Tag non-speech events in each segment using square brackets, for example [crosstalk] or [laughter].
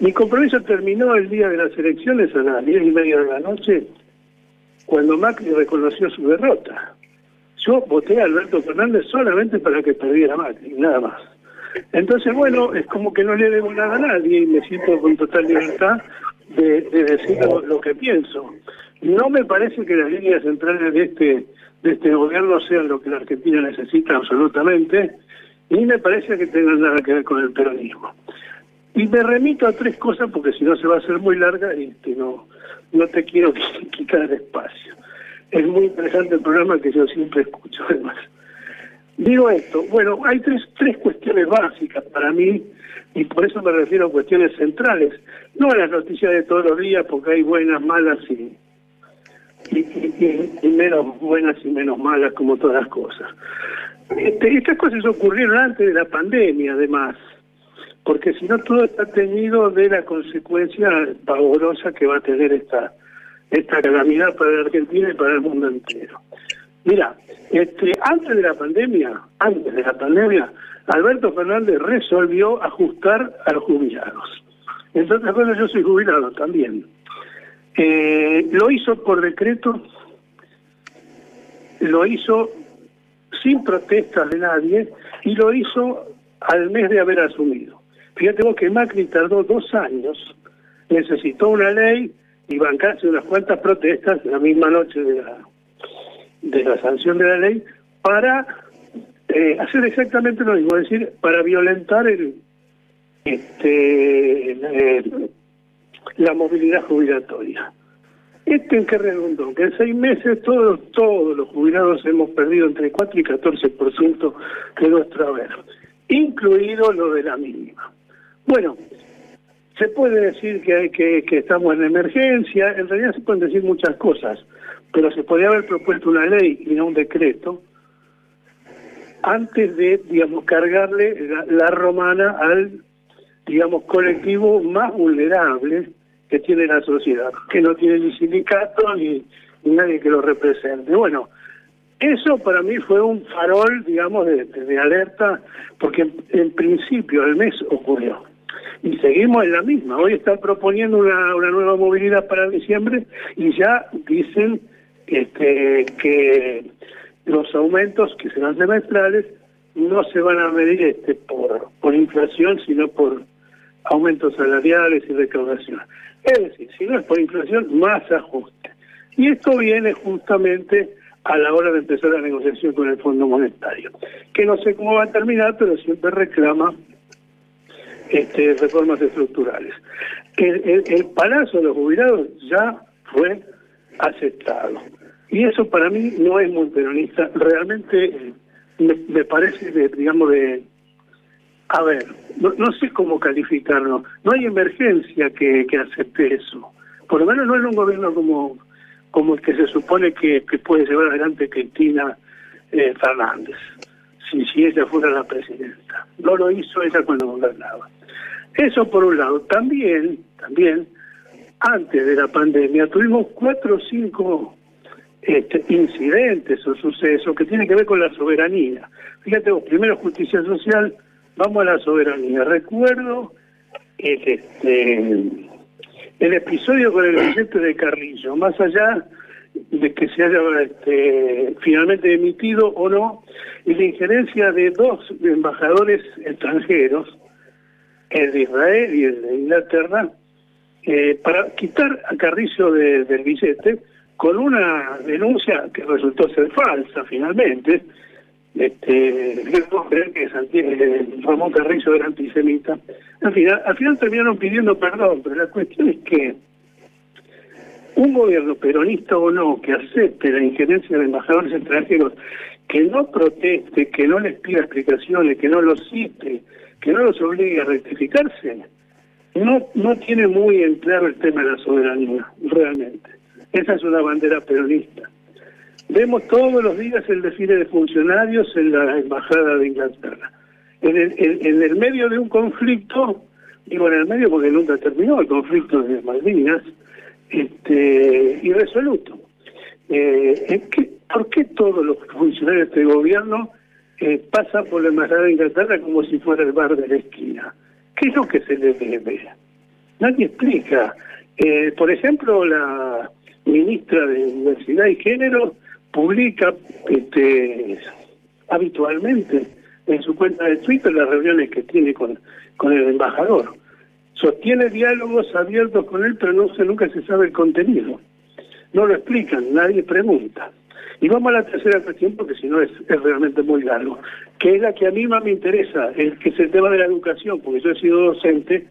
Mi compromiso terminó el día de las elecciones a las diez y media de la noche, cuando Macri reconoció su derrota. Yo voté a Alberto Fernández solamente para que perdiera Macri, nada más. Entonces, bueno, es como que no le debo nada a nadie y me siento con total libertad de, decir lo, que pienso. No me parece que las líneas centrales de este de este gobierno sean lo que la Argentina necesita absolutamente, ni me parece que tengan nada que ver con el peronismo. Y me remito a tres cosas porque si no se va a hacer muy larga y este, no, no te quiero [laughs] quitar espacio. Es muy interesante el programa que yo siempre escucho además. Digo esto, bueno, hay tres, tres cuestiones básicas para mí y por eso me refiero a cuestiones centrales, no a las noticias de todos los días porque hay buenas, malas y, y, menos buenas y menos malas como todas las cosas. Este, estas cosas ocurrieron antes de la pandemia además, porque si no todo está teñido de la consecuencia pavorosa que va a tener esta, esta calamidad para la Argentina y para el mundo entero. Mira, este, antes de la pandemia, antes de la pandemia, Alberto Fernández resolvió ajustar a los jubilados. Entonces, bueno, yo soy jubilado también. Eh, lo hizo por decreto, lo hizo sin protestas de nadie y lo hizo al mes de haber asumido. Fíjate vos que Macri tardó dos años, necesitó una ley y bancarse unas cuantas protestas la misma noche de la de la sanción de la ley para eh, hacer exactamente lo mismo, es decir, para violentar el, este, la movilidad jubilatoria. ¿Este en qué redundó? Que en seis meses todos, todos los jubilados hemos perdido entre 4 y 14% de nuestro haber, incluido lo de la mínima. Bueno, se puede decir que, que, que estamos en emergencia, en realidad se pueden decir muchas cosas pero se podía haber propuesto una ley y no un decreto antes de, digamos, cargarle la, romana al, digamos, colectivo más vulnerable que tiene la sociedad, que no tiene ni sindicato ni, nadie que lo represente. Bueno, eso para mí fue un farol, digamos, de, alerta, porque en, principio el mes ocurrió. Y seguimos en la misma. Hoy están proponiendo una, una nueva movilidad para diciembre y ya dicen este, que los aumentos que serán semestrales no se van a medir este, por, por inflación, sino por aumentos salariales y recaudación. Es decir, si no es por inflación, más ajuste. Y esto viene justamente a la hora de empezar la negociación con el Fondo Monetario, que no sé cómo va a terminar, pero siempre reclama este, reformas estructurales. El, el, el palazo de los jubilados ya fue aceptado. Y eso para mí no es muy. Realmente me, parece, de, digamos, de... A ver, no, sé cómo calificarlo. No hay emergencia que, que acepte eso. Por lo menos no es un gobierno como, como el que se supone que, puede llevar adelante Cristina eh, Fernández, si, si ella fuera la presidenta. No lo hizo ella cuando gobernaba. Eso por un lado. También, también, antes de la pandemia, tuvimos cuatro o cinco este, incidentes o sucesos que tienen que ver con la soberanía. Fíjate vos, primero justicia social, vamos a la soberanía. Recuerdo el, este, el episodio con el billete de Carrillo, más allá de que se haya este, finalmente emitido o no, y la injerencia de dos embajadores extranjeros, el de Israel y el de Inglaterra, eh, para quitar a Carrillo del billete, con una denuncia que resultó ser falsa finalmente. Este, creer que el Ramón Carrizo era antisemita. Al final, al final terminaron pidiendo perdón, pero la cuestión es que un gobierno peronista o no que acepte la injerencia de embajadores extranjeros, que no proteste, que no les pida explicaciones, que no los cite, que no los obligue a rectificarse, no, no tiene muy en claro el tema de la soberanía, realmente. Esa es una bandera peronista. Vemos todos los días el desfile de funcionarios en la Embajada de Inglaterra. En el, medio de un conflicto, digo en el medio porque nunca terminó el conflicto de Malvinas, este, irresoluto. Eh, ¿Por qué todos los funcionarios de este gobierno pasan por la Embajada de Inglaterra como si fuera el bar de la esquina? ¿Qué es lo que se les debe? Nadie explica. Eh, por ejemplo, la ministra de Universidad y Género publica este, habitualmente en su cuenta de Twitter las reuniones que tiene con, con el embajador. Sostiene diálogos abiertos con él, pero no se, nunca se sabe el contenido. No lo explican, nadie pregunta. Y vamos a la tercera cuestión, porque si no es, es realmente muy largo, que es la que a mí más me interesa, el que es el tema de la educación, porque yo he sido docente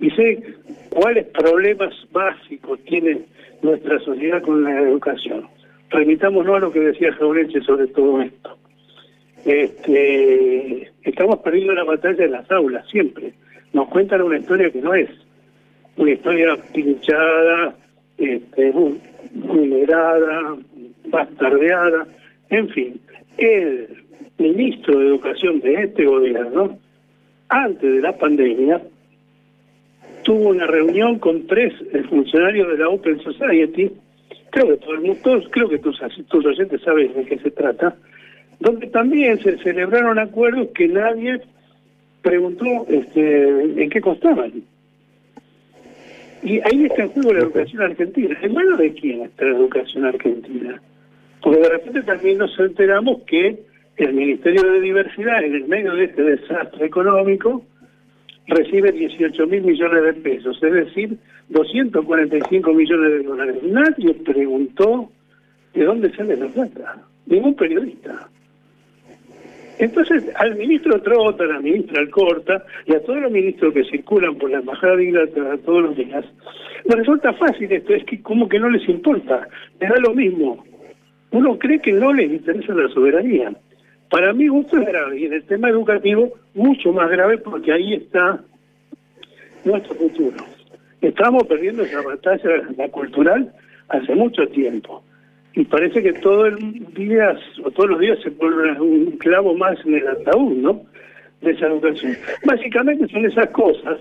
y sé cuáles problemas básicos tiene nuestra sociedad con la educación. Remitámonos a lo que decía Jaureche sobre todo esto. Este, estamos perdiendo la batalla en las aulas, siempre. Nos cuentan una historia que no es. Una historia pinchada, este, vulnerada, bastardeada, en fin. El ministro de Educación de este gobierno, antes de la pandemia, tuvo una reunión con tres funcionarios de la Open Society, creo que todo el mundo, creo que tus, tus oyentes saben de qué se trata, donde también se celebraron acuerdos que nadie preguntó este, en qué costaban. Y ahí está en juego la educación argentina. ¿En manos de quién está la educación argentina? Porque de repente también nos enteramos que el Ministerio de Diversidad, en el medio de este desastre económico, recibe 18 mil millones de pesos, es decir, 245 millones de dólares. Nadie preguntó de dónde sale la plata, ningún periodista. Entonces, al ministro Trota, a la ministra Alcorta y a todos los ministros que circulan por la Embajada de Inglaterra todos los días, les resulta fácil esto, es que como que no les importa, les da lo mismo. Uno cree que no les interesa la soberanía. Para mí esto es grave y en el tema educativo mucho más grave porque ahí está nuestro futuro. Estamos perdiendo esa batalla la cultural hace mucho tiempo y parece que todo el día o todos los días se vuelve un clavo más en el ataúd, ¿no? De esa educación. Básicamente son esas cosas,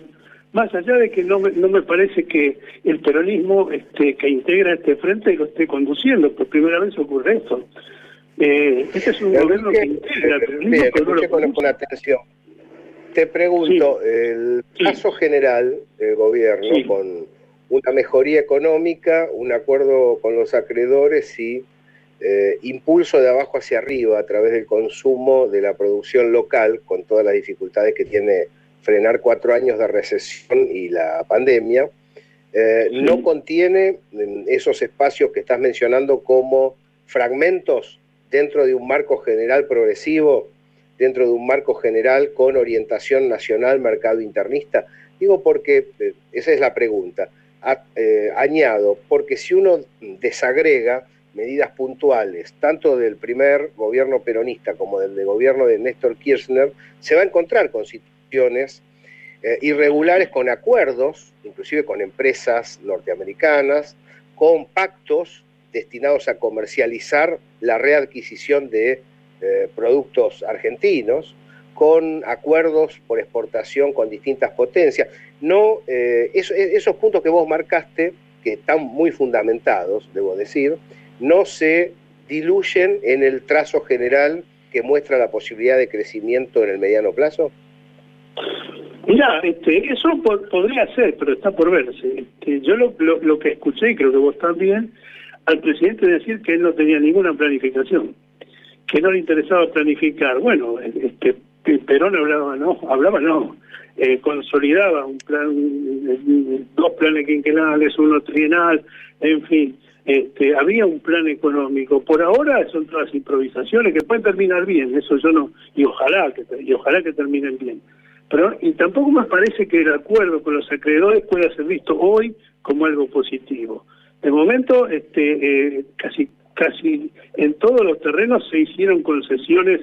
más allá de que no me, no me parece que el peronismo este, que integra este frente lo esté conduciendo, por primera vez ocurre esto. Eh, este es un gobierno que integra el peronismo. con, atención. Te pregunto, el caso general del gobierno con una mejoría económica, un acuerdo con los acreedores y eh, impulso de abajo hacia arriba a través del consumo de la producción local, con todas las dificultades que tiene frenar cuatro años de recesión y la pandemia, eh, no contiene mm, esos espacios que estás mencionando como fragmentos dentro de un marco general progresivo, dentro de un marco general con orientación nacional, mercado internista. Digo porque eh, esa es la pregunta. Eh, añado, porque si uno desagrega medidas puntuales, tanto del primer gobierno peronista como del gobierno de Néstor Kirchner, se va a encontrar con eh, irregulares con acuerdos, inclusive con empresas norteamericanas, con pactos destinados a comercializar la readquisición de eh, productos argentinos, con acuerdos por exportación con distintas potencias. No, eh, esos puntos que vos marcaste, que están muy fundamentados, debo decir, no se diluyen en el trazo general que muestra la posibilidad de crecimiento en el mediano plazo? Mira, este, eso podría ser, pero está por verse. Este, yo lo, que escuché, y creo que vos también, al presidente decir que él no tenía ninguna planificación, que no le interesaba planificar. Bueno, este, Perón hablaba, no, hablaba, no, eh, consolidaba un plan, dos planes quinquenales, uno trienal, en fin, este, había un plan económico. Por ahora son todas improvisaciones que pueden terminar bien, eso yo no, y ojalá que, y ojalá que terminen bien. Pero y tampoco me parece que el acuerdo con los acreedores pueda ser visto hoy como algo positivo. De momento, este, eh, casi casi en todos los terrenos se hicieron concesiones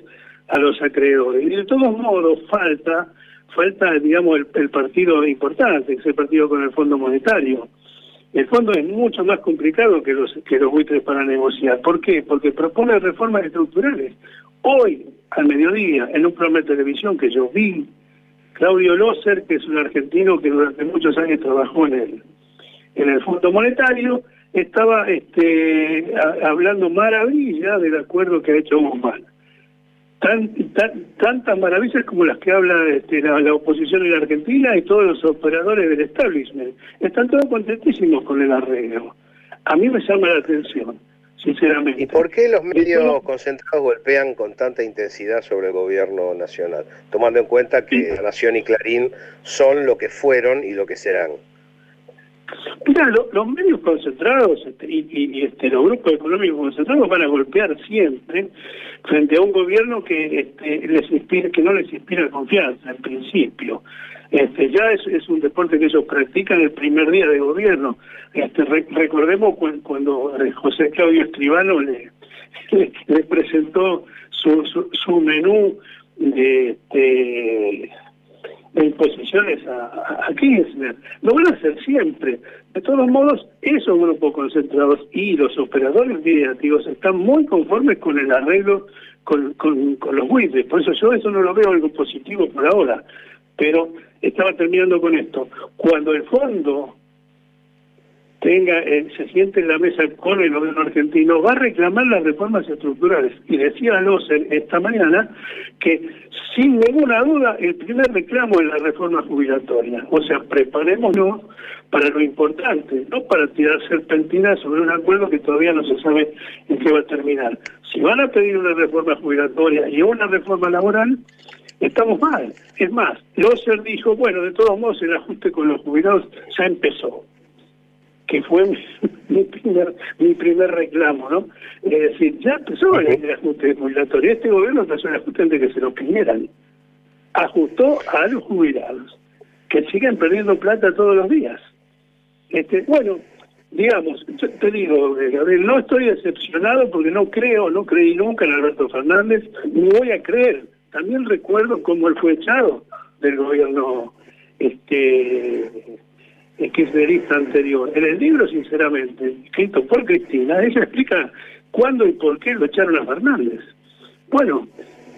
a los acreedores. Y de todos modos falta, falta digamos, el, partido importante, que es el partido con el Fondo Monetario. El fondo es mucho más complicado que los que los buitres para negociar. ¿Por qué? Porque propone reformas estructurales. Hoy, al mediodía, en un programa de televisión que yo vi, Claudio Loser, que es un argentino que durante muchos años trabajó en el, en el Fondo Monetario, estaba este, hablando maravilla del acuerdo que ha hecho Guzmán tantas maravillas como las que habla este, la, oposición en la Argentina y todos los operadores del establishment. Están todos contentísimos con el arreglo. A mí me llama la atención, sinceramente. ¿Y por qué los medios concentrados golpean con tanta intensidad sobre el gobierno nacional? Tomando en cuenta que Nación y Clarín son lo que fueron y lo que serán. Mira, los medios concentrados este, y, este, los grupos económicos concentrados van a golpear siempre frente a un gobierno que este, les inspira, que no les inspira confianza, en principio. Este, ya es, un deporte que ellos practican el primer día de gobierno. Este, recordemos cuando, José Claudio Escribano [laughs] le, presentó su, su, su menú de, de de imposiciones a, a, Kirchner. Lo van a hacer siempre. De todos modos, esos grupos concentrados y los operadores mediáticos están muy conformes con el arreglo con, con, con los buitres. Por eso yo eso no lo veo algo positivo por ahora. Pero estaba terminando con esto. Cuando el fondo tenga eh, se siente en la mesa con el gobierno argentino, va a reclamar las reformas estructurales. Y decía Loser esta mañana que sin ninguna duda el primer reclamo es la reforma jubilatoria. O sea, preparémonos para lo importante, no para tirar serpentinas sobre un acuerdo que todavía no se sabe en qué va a terminar. Si van a pedir una reforma jubilatoria y una reforma laboral, estamos mal. Es más, Loser dijo, bueno, de todos modos el ajuste con los jubilados ya empezó que fue [laughs] mi, primer mi primer reclamo, ¿no? Es decir, ya empezó el, ajuste jubilatorio. Este gobierno empezó el ajuste antes de que se lo pidieran. Ajustó a los jubilados, que siguen perdiendo plata todos los días. Este, bueno, digamos, te digo, eh, Gabriel, no estoy decepcionado porque no creo, no creí nunca en Alberto Fernández, ni voy a creer. También recuerdo cómo él fue echado del gobierno este kirchnerista anterior. En el libro, sinceramente, escrito por Cristina, ella explica cuándo y por qué lo echaron a Fernández. Bueno,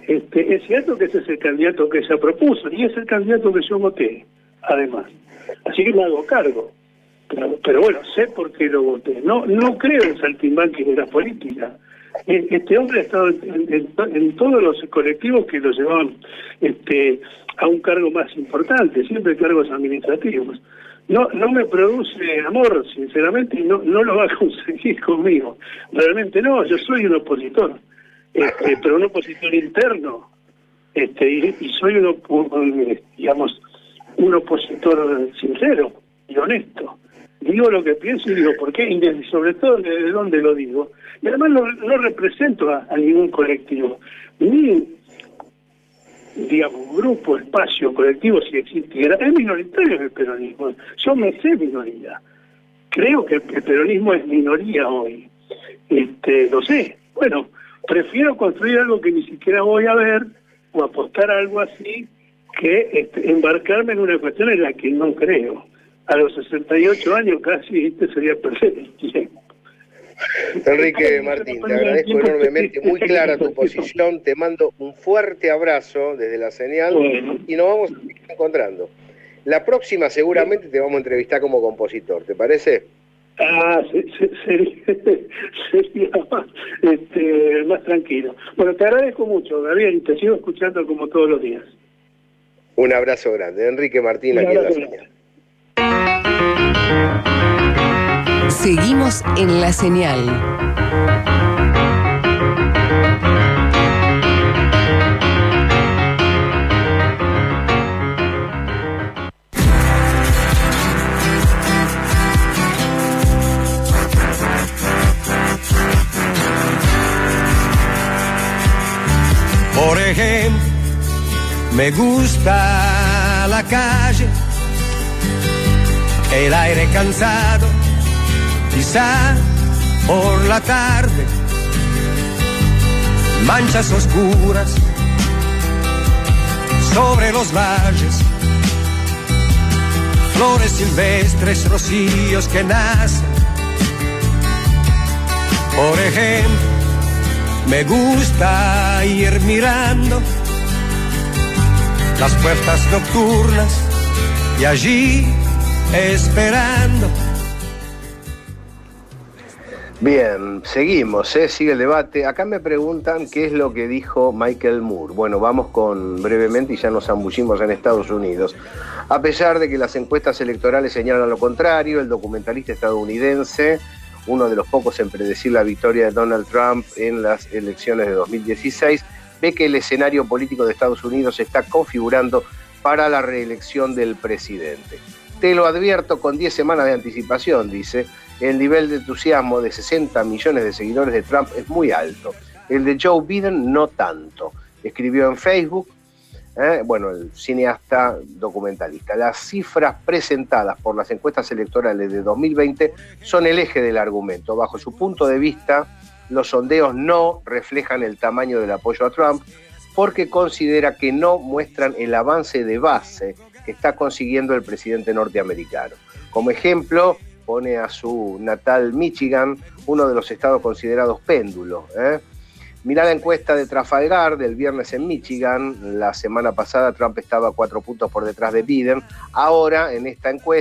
este, es cierto que ese es el candidato que se propuso y es el candidato que yo voté, además. Así que me hago cargo. Pero, bueno, sé por qué lo voté. No no creo en saltimbanquis de la política. E, este hombre ha estado en, todos los colectivos que lo llevaban este, a un cargo más importante, siempre cargos administrativos no no me produce amor, sinceramente, y no, no lo va a conseguir [laughs] conmigo. Realmente no, yo soy un opositor, este, [laughs] pero un opositor interno, este, y, soy un, digamos, un opositor sincero y honesto. Digo lo que pienso y digo por qué, y sobre todo de dónde lo digo. Y además no, represento a, ningún colectivo, ni digamos, grupo, espacio, colectivo, si existiera, es minoritario el peronismo. Yo me sé minoría. Creo que el peronismo es minoría hoy. Este, lo sé. Bueno, prefiero construir algo que ni siquiera voy a ver o apostar a algo así que este, embarcarme en una cuestión en la que no creo. A los 68 años casi este sería perder. Enrique Martín, te agradezco enormemente, muy clara tu posición, te mando un fuerte abrazo desde la señal y nos vamos encontrando. La próxima seguramente te vamos a entrevistar como compositor, ¿te parece? Ah, [laughs] sería, más, este, más tranquilo. Bueno, te agradezco mucho, Gabriel, y te sigo escuchando como todos los días. Un abrazo grande. Enrique Martín, aquí en la señal. Seguimos en la señal. Por ejemplo, me gusta la calle, el aire cansado quizá por la tarde, manchas oscuras sobre los valles, flores silvestres, rocíos que nacen. Por ejemplo, me gusta ir mirando las puertas nocturnas y allí esperando Bien, seguimos, ¿eh? sigue el debate. Acá me preguntan qué es lo que dijo Michael Moore. Bueno, vamos con brevemente y ya nos zambullimos en Estados Unidos. A pesar de que las encuestas electorales señalan lo contrario, el documentalista estadounidense, uno de los pocos en predecir la victoria de Donald Trump en las elecciones de 2016, ve que el escenario político de Estados Unidos se está configurando para la reelección del presidente. Te lo advierto con 10 semanas de anticipación, dice. El nivel de entusiasmo de 60 millones de seguidores de Trump es muy alto. El de Joe Biden no tanto. Escribió en Facebook, ¿eh? bueno, el cineasta documentalista. Las cifras presentadas por las encuestas electorales de 2020 son el eje del argumento. Bajo su punto de vista, los sondeos no reflejan el tamaño del apoyo a Trump porque considera que no muestran el avance de base que está consiguiendo el presidente norteamericano. Como ejemplo, pone a su natal Michigan, uno de los estados considerados péndulos. ¿eh? Mirá la encuesta de Trafalgar del viernes en Michigan. La semana pasada Trump estaba cuatro puntos por detrás de Biden. Ahora, en esta encuesta,